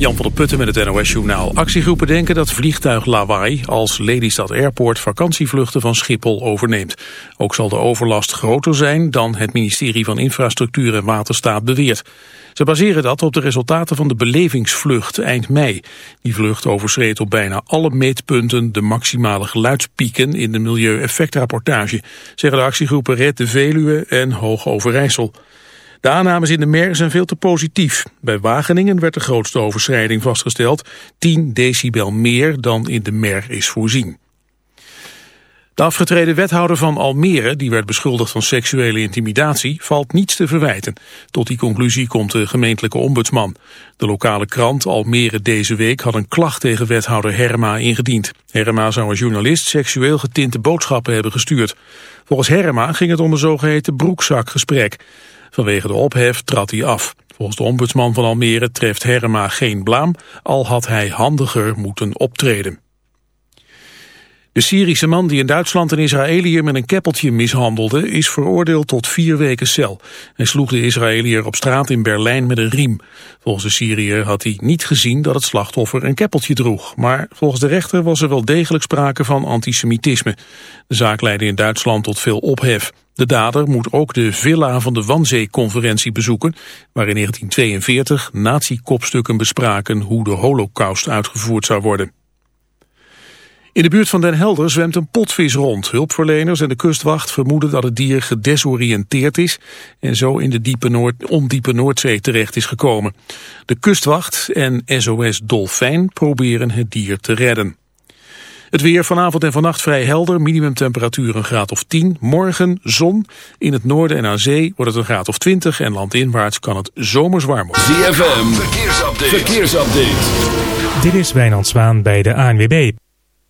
Jan van der Putten met het NOS-journaal. Actiegroepen denken dat vliegtuig Lawaai als Lelystad Airport vakantievluchten van Schiphol overneemt. Ook zal de overlast groter zijn dan het ministerie van Infrastructuur en Waterstaat beweert. Ze baseren dat op de resultaten van de belevingsvlucht eind mei. Die vlucht overschreed op bijna alle meetpunten de maximale geluidspieken in de milieueffectrapportage, zeggen de actiegroepen Red de Veluwe en Hoog Overijssel. De aannames in de MER zijn veel te positief. Bij Wageningen werd de grootste overschrijding vastgesteld, 10 decibel meer dan in de MER is voorzien. De afgetreden wethouder van Almere, die werd beschuldigd van seksuele intimidatie, valt niets te verwijten. Tot die conclusie komt de gemeentelijke ombudsman. De lokale krant Almere deze week had een klacht tegen wethouder Herma ingediend. Herma zou een journalist seksueel getinte boodschappen hebben gestuurd. Volgens Herma ging het om een zogeheten broekzakgesprek. Vanwege de ophef trad hij af. Volgens de ombudsman van Almere treft Herma geen blaam, al had hij handiger moeten optreden. De Syrische man die in Duitsland een Israëliër met een keppeltje mishandelde... is veroordeeld tot vier weken cel. Hij sloeg de Israëliër op straat in Berlijn met een riem. Volgens de Syriër had hij niet gezien dat het slachtoffer een keppeltje droeg. Maar volgens de rechter was er wel degelijk sprake van antisemitisme. De zaak leidde in Duitsland tot veel ophef. De dader moet ook de Villa van de Wanzee-conferentie bezoeken... waar in 1942 nazi-kopstukken bespraken hoe de holocaust uitgevoerd zou worden. In de buurt van Den Helder zwemt een potvis rond. Hulpverleners en de kustwacht vermoeden dat het dier gedesoriënteerd is... en zo in de diepe Noord, ondiepe Noordzee terecht is gekomen. De kustwacht en SOS Dolfijn proberen het dier te redden. Het weer vanavond en vannacht vrij helder, minimumtemperatuur een graad of 10. Morgen zon, in het noorden en aan zee wordt het een graad of 20... en landinwaarts kan het zomers warm worden. ZFM, verkeersupdate. verkeersupdate. Dit is Wijnand Zwaan bij de ANWB.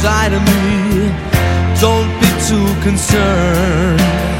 Inside of me, don't be too concerned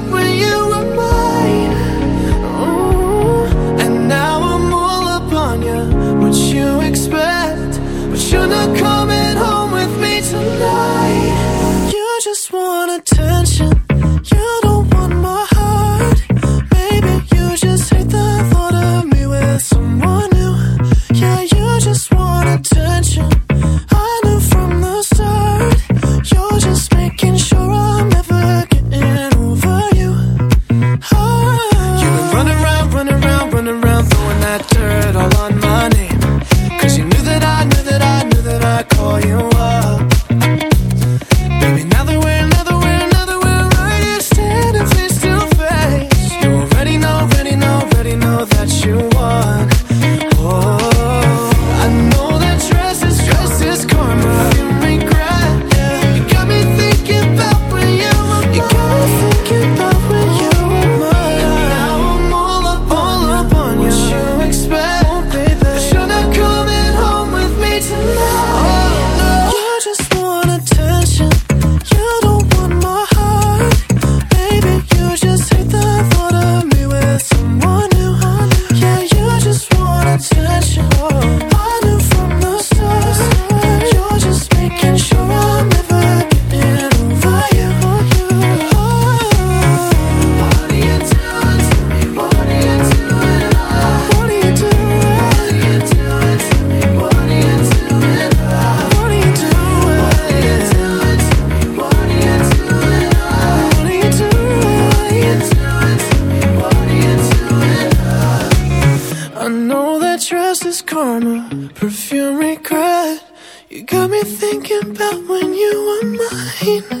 thinking about when you were mine.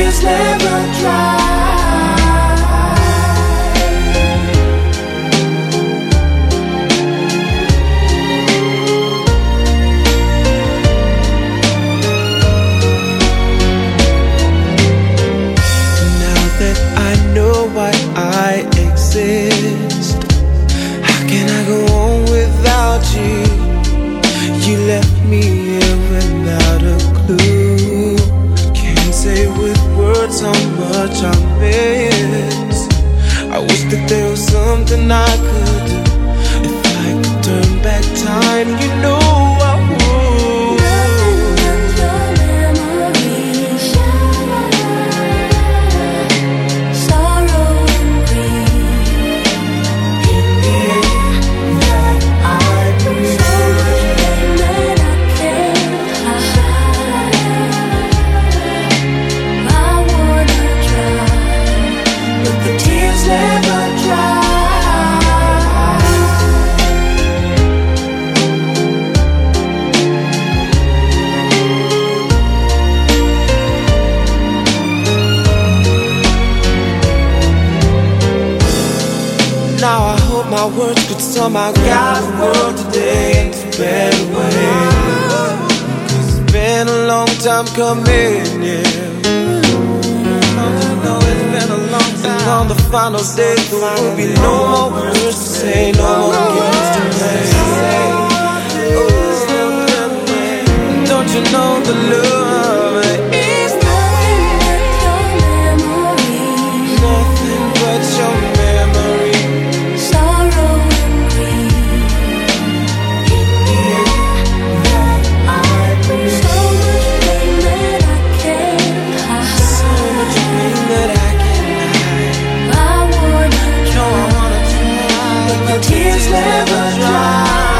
tears never dry my words could somehow guide the world today into better ways. Cause it's been a long time coming, yeah. And on the final day, there will be no more words to say, no more games to play. Don't you know the love? the tears never dry.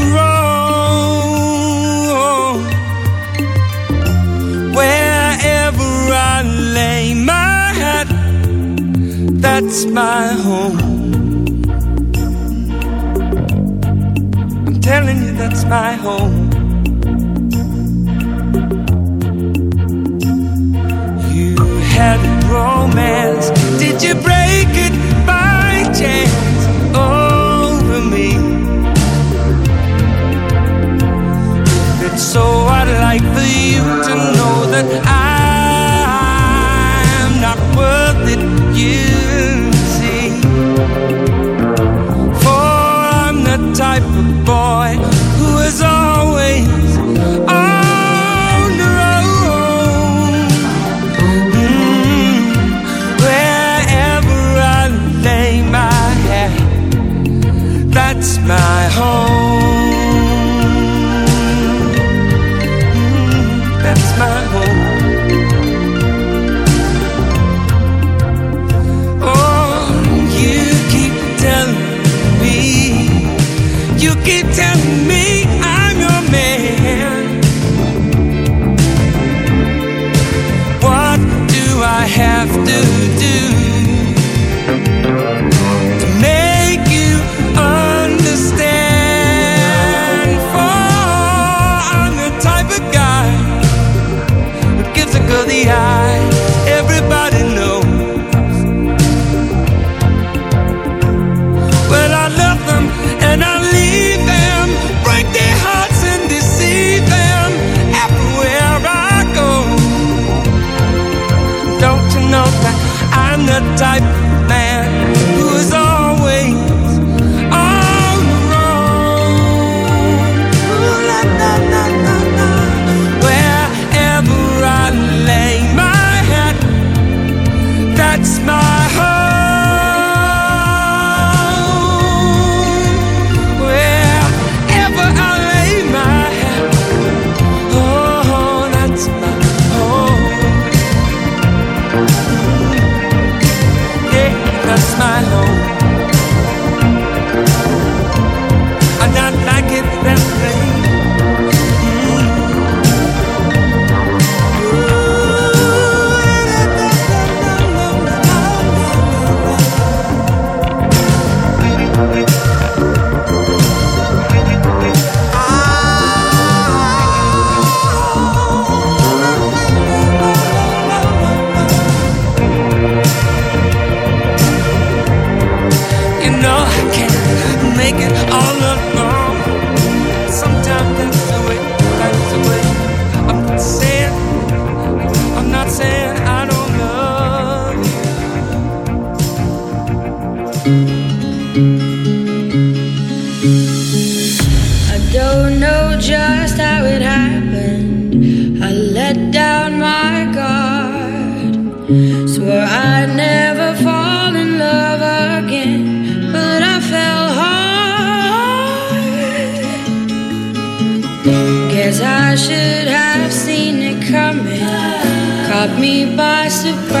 it's my home. I'm telling you, that's my home. You had a romance. Did you break it by chance over me? It's so I'd like for should have seen it coming. Caught me by surprise.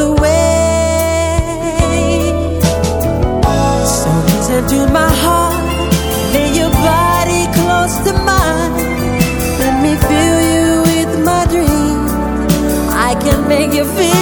away. So my heart, lay your body close to mine. Let me fill you with my dreams. I can make you feel.